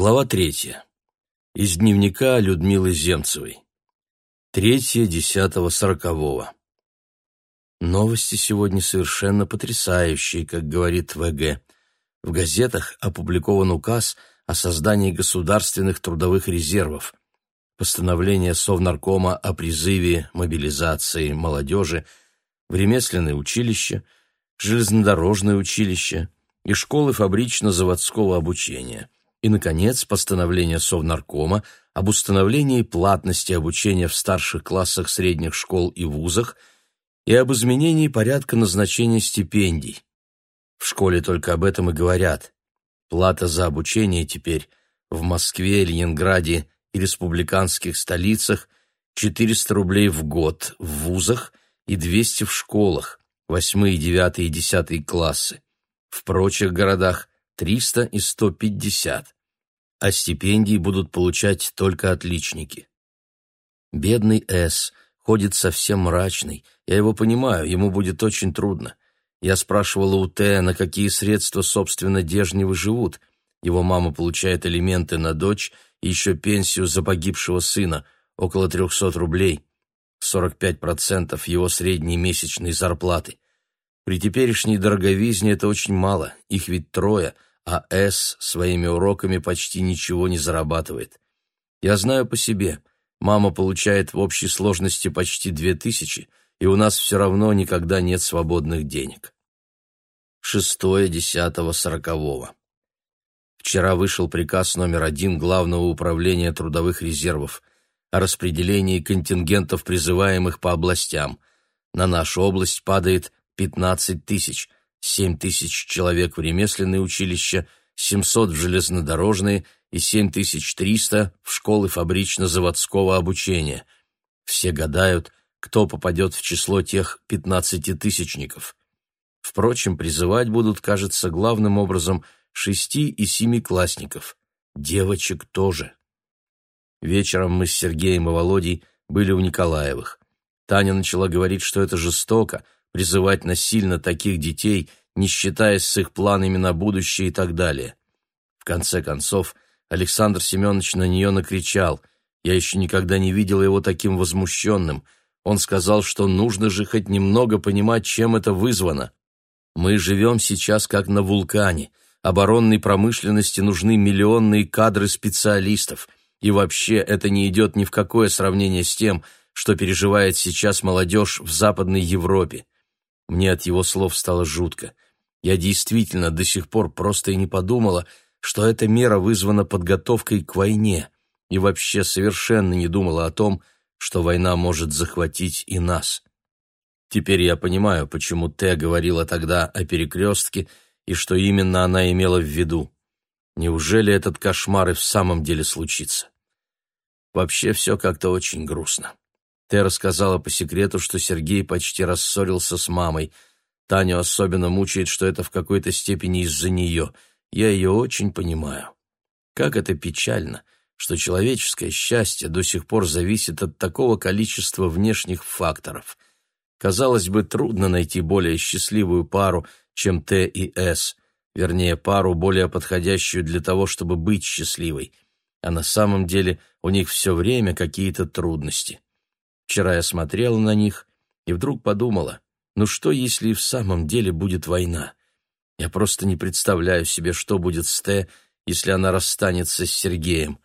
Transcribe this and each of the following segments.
Глава третья. Из дневника Людмилы Земцевой. Третье десятого сорокового. Новости сегодня совершенно потрясающие, как говорит ВГ. В газетах опубликован указ о создании государственных трудовых резервов, постановление Совнаркома о призыве мобилизации молодежи в ремесленное училище, железнодорожное училище и школы фабрично-заводского обучения – и, наконец, постановление Совнаркома об установлении платности обучения в старших классах средних школ и вузах и об изменении порядка назначения стипендий. В школе только об этом и говорят. Плата за обучение теперь в Москве, Ленинграде и республиканских столицах 400 рублей в год в вузах и 200 в школах, 8, 9 и 10 классы. В прочих городах 300 и 150, а стипендии будут получать только отличники. Бедный С. ходит совсем мрачный, я его понимаю, ему будет очень трудно. Я спрашивала у Т, на какие средства, собственно, Дежневы живут. Его мама получает элементы на дочь и еще пенсию за погибшего сына, около 300 рублей, 45% его средней месячной зарплаты. При теперешней дороговизне это очень мало, их ведь трое – а С своими уроками почти ничего не зарабатывает. Я знаю по себе. Мама получает в общей сложности почти две тысячи, и у нас все равно никогда нет свободных денег. Шестое, десятого, сорокового. Вчера вышел приказ номер один Главного управления трудовых резервов о распределении контингентов призываемых по областям. На нашу область падает 15 тысяч – Семь тысяч человек в ремесленные училища, 700 в железнодорожные и 7300 в школы фабрично-заводского обучения. Все гадают, кто попадет в число тех 15-тысячников. Впрочем, призывать будут, кажется, главным образом шести- и семи классников, Девочек тоже. Вечером мы с Сергеем и Володей были у Николаевых. Таня начала говорить, что это жестоко — призывать насильно таких детей, не считаясь с их планами на будущее и так далее. В конце концов, Александр Семенович на нее накричал. Я еще никогда не видел его таким возмущенным. Он сказал, что нужно же хоть немного понимать, чем это вызвано. Мы живем сейчас как на вулкане. Оборонной промышленности нужны миллионные кадры специалистов. И вообще это не идет ни в какое сравнение с тем, что переживает сейчас молодежь в Западной Европе. Мне от его слов стало жутко. Я действительно до сих пор просто и не подумала, что эта мера вызвана подготовкой к войне, и вообще совершенно не думала о том, что война может захватить и нас. Теперь я понимаю, почему Т говорила тогда о перекрестке и что именно она имела в виду. Неужели этот кошмар и в самом деле случится? Вообще все как-то очень грустно. Ты рассказала по секрету, что Сергей почти рассорился с мамой. Таню особенно мучает, что это в какой-то степени из-за нее. Я ее очень понимаю. Как это печально, что человеческое счастье до сих пор зависит от такого количества внешних факторов. Казалось бы, трудно найти более счастливую пару, чем Т и С, вернее, пару, более подходящую для того, чтобы быть счастливой. А на самом деле у них все время какие-то трудности. Вчера я смотрела на них и вдруг подумала, ну что, если в самом деле будет война? Я просто не представляю себе, что будет с Т, если она расстанется с Сергеем.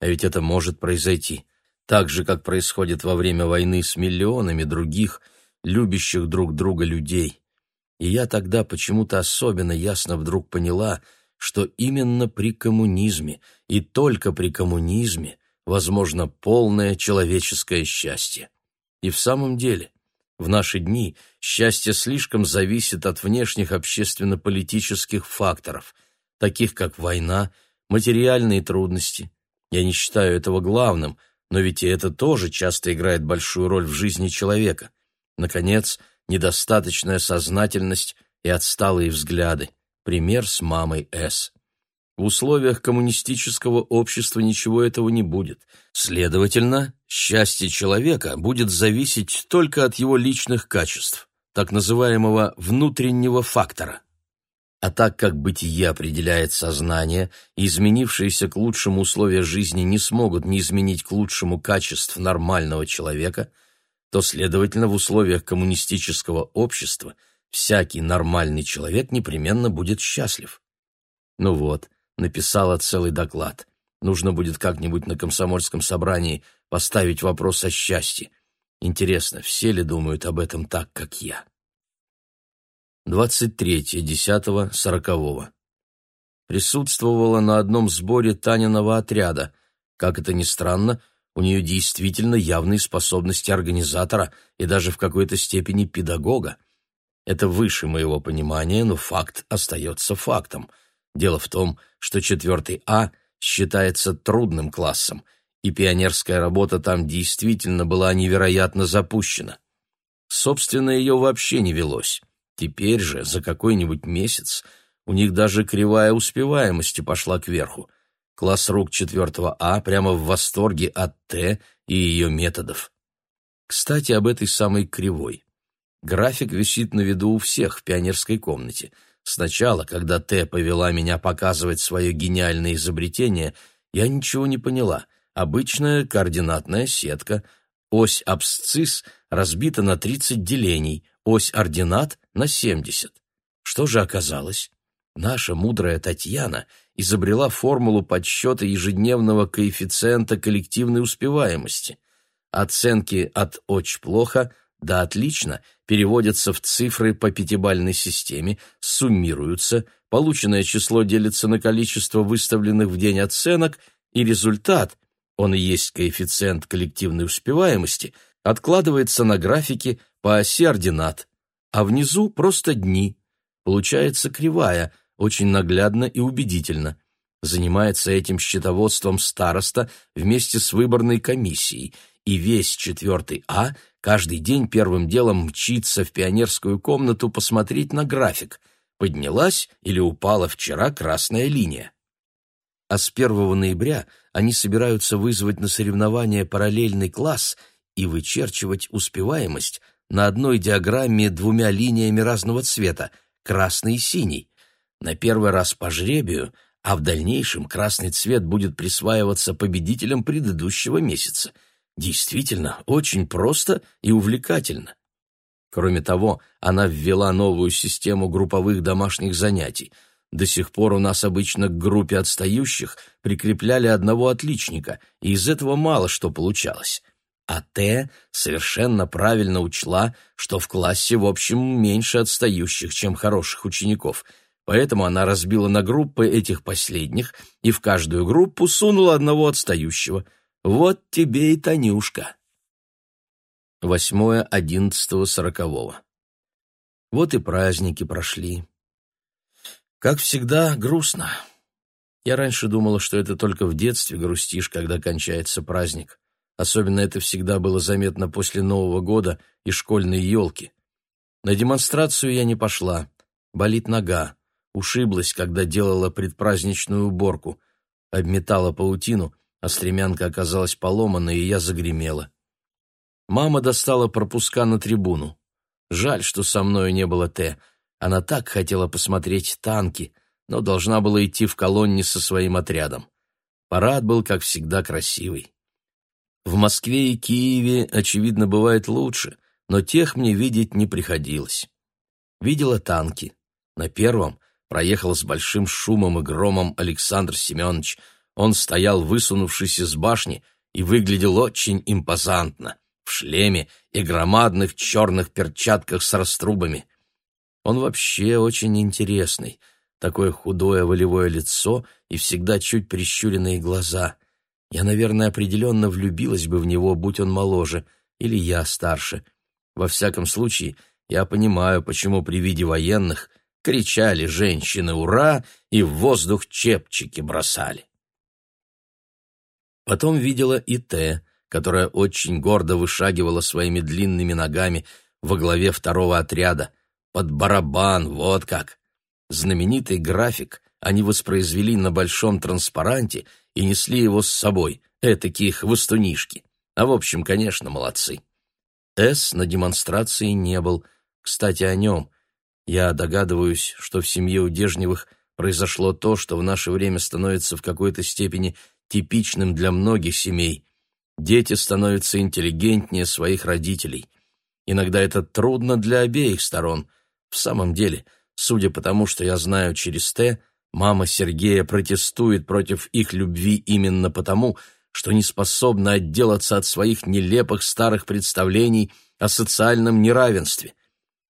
А ведь это может произойти. Так же, как происходит во время войны с миллионами других, любящих друг друга людей. И я тогда почему-то особенно ясно вдруг поняла, что именно при коммунизме и только при коммунизме возможно полное человеческое счастье. И в самом деле, в наши дни счастье слишком зависит от внешних общественно-политических факторов, таких как война, материальные трудности. Я не считаю этого главным, но ведь и это тоже часто играет большую роль в жизни человека. Наконец, недостаточная сознательность и отсталые взгляды. Пример с мамой С. В условиях коммунистического общества ничего этого не будет. Следовательно, счастье человека будет зависеть только от его личных качеств, так называемого внутреннего фактора. А так как бытие определяет сознание, изменившиеся к лучшему условия жизни не смогут не изменить к лучшему качеств нормального человека, то, следовательно, в условиях коммунистического общества всякий нормальный человек непременно будет счастлив. Ну вот – написала целый доклад. Нужно будет как-нибудь на комсомольском собрании поставить вопрос о счастье. Интересно, все ли думают об этом так, как я? 23.10.40. Присутствовала на одном сборе Таниного отряда. Как это ни странно, у нее действительно явные способности организатора и даже в какой-то степени педагога. Это выше моего понимания, но факт остается фактом — Дело в том, что четвертый А считается трудным классом, и пионерская работа там действительно была невероятно запущена. Собственно, ее вообще не велось. Теперь же, за какой-нибудь месяц, у них даже кривая успеваемости пошла кверху. Класс рук 4 А прямо в восторге от Т и ее методов. Кстати, об этой самой кривой. График висит на виду у всех в пионерской комнате. Сначала, когда Т повела меня показывать свое гениальное изобретение, я ничего не поняла. Обычная координатная сетка. Ось абсцисс разбита на 30 делений, ось ординат — на 70. Что же оказалось? Наша мудрая Татьяна изобрела формулу подсчета ежедневного коэффициента коллективной успеваемости. Оценки от «очень плохо» до «отлично» — переводятся в цифры по пятибалльной системе, суммируются, полученное число делится на количество выставленных в день оценок, и результат, он и есть коэффициент коллективной успеваемости, откладывается на графике по оси ординат, а внизу просто дни. Получается кривая, очень наглядно и убедительно. Занимается этим счетоводством староста вместе с выборной комиссией – и весь четвертый А каждый день первым делом мчится в пионерскую комнату посмотреть на график, поднялась или упала вчера красная линия. А с 1 ноября они собираются вызвать на соревнования параллельный класс и вычерчивать успеваемость на одной диаграмме двумя линиями разного цвета – красный и синий. На первый раз по жребию – а в дальнейшем красный цвет будет присваиваться победителям предыдущего месяца. Действительно, очень просто и увлекательно. Кроме того, она ввела новую систему групповых домашних занятий. До сих пор у нас обычно к группе отстающих прикрепляли одного отличника, и из этого мало что получалось. А Т совершенно правильно учла, что в классе, в общем, меньше отстающих, чем хороших учеников. Поэтому она разбила на группы этих последних и в каждую группу сунула одного отстающего – вот тебе и Танюшка. Восьмое одиннадцатого сорокового. Вот и праздники прошли. Как всегда, грустно. Я раньше думала, что это только в детстве грустишь, когда кончается праздник. Особенно это всегда было заметно после Нового года и школьной елки. На демонстрацию я не пошла. Болит нога. Ушиблась, когда делала предпраздничную уборку. Обметала паутину — а стремянка оказалась поломана, и я загремела. Мама достала пропуска на трибуну. Жаль, что со мною не было Т. Она так хотела посмотреть танки, но должна была идти в колонне со своим отрядом. Парад был, как всегда, красивый. В Москве и Киеве, очевидно, бывает лучше, но тех мне видеть не приходилось. Видела танки. На первом проехал с большим шумом и громом Александр Семенович – он стоял, высунувшись из башни, и выглядел очень импозантно, в шлеме и громадных черных перчатках с раструбами. Он вообще очень интересный, такое худое волевое лицо и всегда чуть прищуренные глаза. Я, наверное, определенно влюбилась бы в него, будь он моложе, или я старше. Во всяком случае, я понимаю, почему при виде военных кричали женщины «Ура!» и в воздух чепчики бросали. Потом видела и Т, которая очень гордо вышагивала своими длинными ногами во главе второго отряда. Под барабан, вот как! Знаменитый график они воспроизвели на большом транспаранте и несли его с собой, этакие хвостунишки. А в общем, конечно, молодцы. С на демонстрации не был. Кстати, о нем. Я догадываюсь, что в семье Удежневых произошло то, что в наше время становится в какой-то степени – типичным для многих семей. Дети становятся интеллигентнее своих родителей. Иногда это трудно для обеих сторон. В самом деле, судя по тому, что я знаю через Т, мама Сергея протестует против их любви именно потому, что не способна отделаться от своих нелепых старых представлений о социальном неравенстве.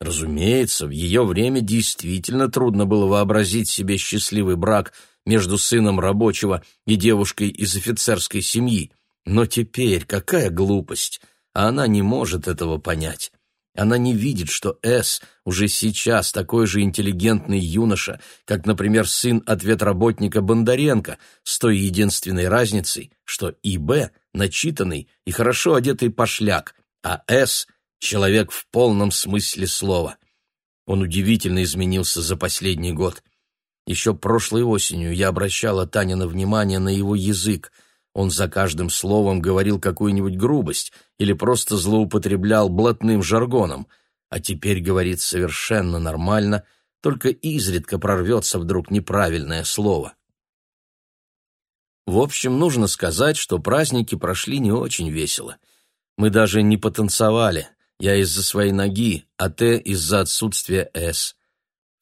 Разумеется, в ее время действительно трудно было вообразить себе счастливый брак – между сыном рабочего и девушкой из офицерской семьи. Но теперь какая глупость! А она не может этого понять. Она не видит, что С уже сейчас такой же интеллигентный юноша, как, например, сын ответработника Бондаренко, с той единственной разницей, что И Б начитанный и хорошо одетый пошляк, а С — человек в полном смысле слова. Он удивительно изменился за последний год — еще прошлой осенью я обращала Танина внимание на его язык. Он за каждым словом говорил какую-нибудь грубость или просто злоупотреблял блатным жаргоном, а теперь говорит совершенно нормально, только изредка прорвется вдруг неправильное слово. В общем, нужно сказать, что праздники прошли не очень весело. Мы даже не потанцевали. Я из-за своей ноги, а Т из-за отсутствия «С».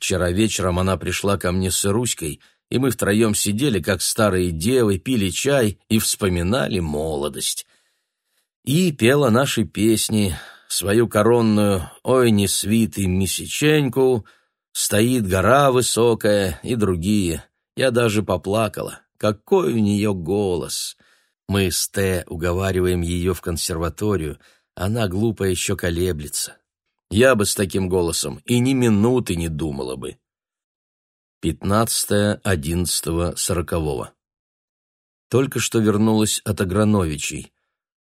Вчера вечером она пришла ко мне с Руськой, и мы втроем сидели, как старые девы, пили чай и вспоминали молодость. И пела наши песни, свою коронную «Ой, не свиты, мисиченьку», «Стоит гора высокая» и другие. Я даже поплакала. Какой у нее голос! Мы с Т уговариваем ее в консерваторию, она глупо еще колеблется. Я бы с таким голосом и ни минуты не думала бы. 15.11.40 Только что вернулась от Аграновичей.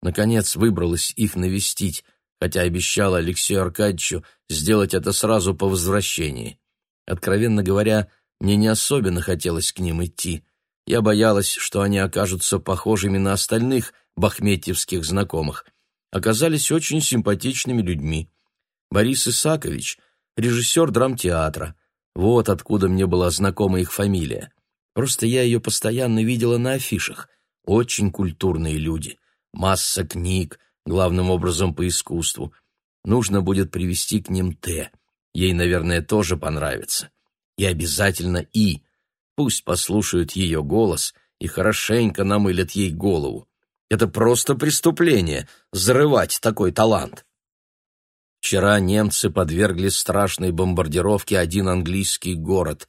Наконец выбралась их навестить, хотя обещала Алексею Аркадьевичу сделать это сразу по возвращении. Откровенно говоря, мне не особенно хотелось к ним идти. Я боялась, что они окажутся похожими на остальных бахметьевских знакомых. Оказались очень симпатичными людьми. Борис Исакович, режиссер драмтеатра. Вот откуда мне была знакома их фамилия. Просто я ее постоянно видела на афишах. Очень культурные люди. Масса книг, главным образом по искусству. Нужно будет привести к ним Т. Ей, наверное, тоже понравится. И обязательно И. Пусть послушают ее голос и хорошенько намылят ей голову. Это просто преступление — взрывать такой талант. Вчера немцы подвергли страшной бомбардировке один английский город.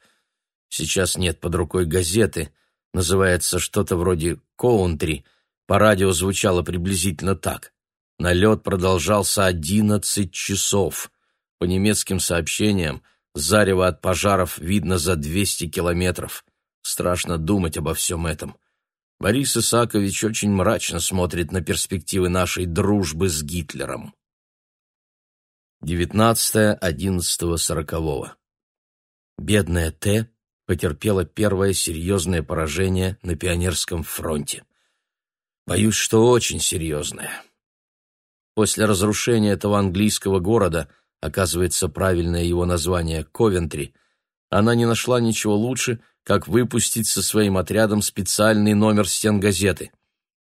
Сейчас нет под рукой газеты, называется что-то вроде «Коунтри». По радио звучало приблизительно так. Налет продолжался 11 часов. По немецким сообщениям, зарево от пожаров видно за 200 километров. Страшно думать обо всем этом. Борис Исакович очень мрачно смотрит на перспективы нашей дружбы с Гитлером девятнадцатое одиннадцатого сорокового. Бедная Т потерпела первое серьезное поражение на Пионерском фронте. Боюсь, что очень серьезное. После разрушения этого английского города, оказывается, правильное его название — Ковентри, она не нашла ничего лучше, как выпустить со своим отрядом специальный номер стен газеты.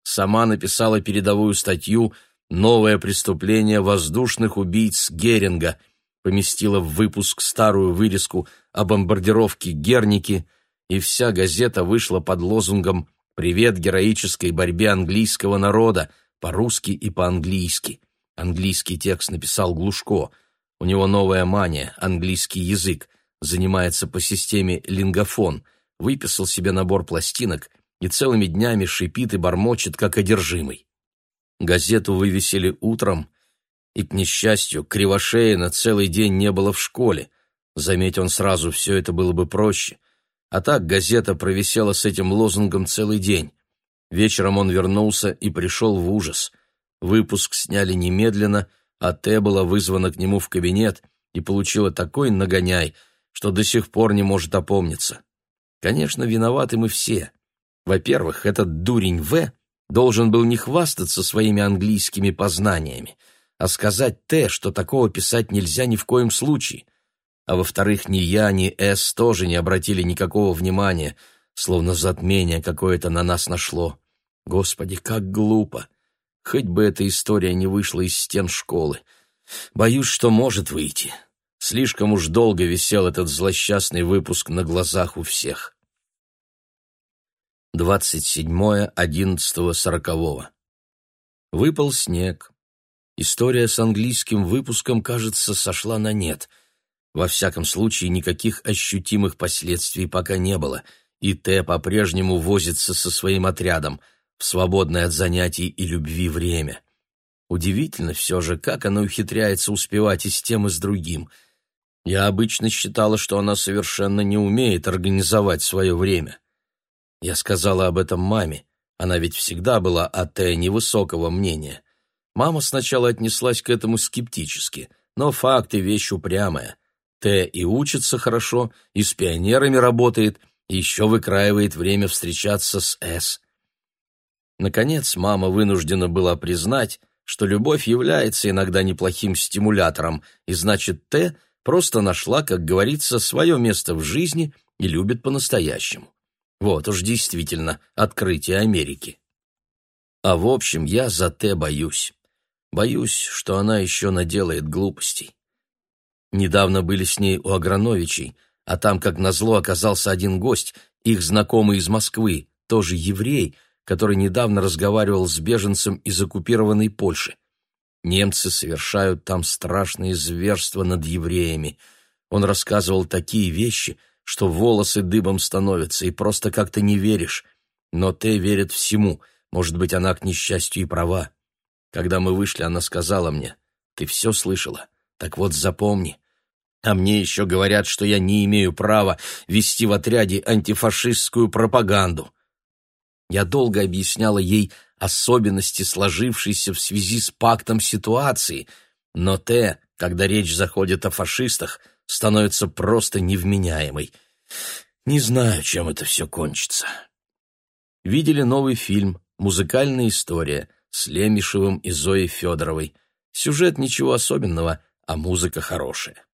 Сама написала передовую статью — новое преступление воздушных убийц Геринга, поместила в выпуск старую вырезку о бомбардировке Герники, и вся газета вышла под лозунгом «Привет героической борьбе английского народа» по-русски и по-английски. Английский текст написал Глушко. У него новая мания, английский язык, занимается по системе лингофон, выписал себе набор пластинок и целыми днями шипит и бормочет, как одержимый. Газету вывесили утром, и, к несчастью, Кривошея на целый день не было в школе. Заметь он сразу, все это было бы проще. А так газета провисела с этим лозунгом целый день. Вечером он вернулся и пришел в ужас. Выпуск сняли немедленно, а Т была вызвана к нему в кабинет и получила такой нагоняй, что до сих пор не может опомниться. Конечно, виноваты мы все. Во-первых, этот дурень В должен был не хвастаться своими английскими познаниями, а сказать Т, что такого писать нельзя ни в коем случае. А во-вторых, ни я, ни С тоже не обратили никакого внимания, словно затмение какое-то на нас нашло. Господи, как глупо! Хоть бы эта история не вышла из стен школы. Боюсь, что может выйти. Слишком уж долго висел этот злосчастный выпуск на глазах у всех. 27.11.40. Выпал снег. История с английским выпуском, кажется, сошла на нет. Во всяком случае, никаких ощутимых последствий пока не было, и Т по-прежнему возится со своим отрядом в свободное от занятий и любви время. Удивительно все же, как она ухитряется успевать и с тем, и с другим. Я обычно считала, что она совершенно не умеет организовать свое время. Я сказала об этом маме. Она ведь всегда была о Тае э, невысокого мнения. Мама сначала отнеслась к этому скептически, но факты — вещь упрямая. Т и учится хорошо, и с пионерами работает, и еще выкраивает время встречаться с С. Наконец, мама вынуждена была признать, что любовь является иногда неплохим стимулятором, и значит, Т просто нашла, как говорится, свое место в жизни и любит по-настоящему. Вот уж действительно открытие Америки. А в общем, я за Т боюсь. Боюсь, что она еще наделает глупостей. Недавно были с ней у Аграновичей, а там, как назло, оказался один гость, их знакомый из Москвы, тоже еврей, который недавно разговаривал с беженцем из оккупированной Польши. Немцы совершают там страшные зверства над евреями. Он рассказывал такие вещи — что волосы дыбом становятся, и просто как-то не веришь. Но Тэ верит всему. Может быть, она к несчастью и права. Когда мы вышли, она сказала мне, «Ты все слышала? Так вот запомни. А мне еще говорят, что я не имею права вести в отряде антифашистскую пропаганду». Я долго объясняла ей особенности сложившейся в связи с пактом ситуации, но Т, когда речь заходит о фашистах, становится просто невменяемой. Не знаю, чем это все кончится. Видели новый фильм «Музыкальная история» с Лемишевым и Зоей Федоровой. Сюжет ничего особенного, а музыка хорошая.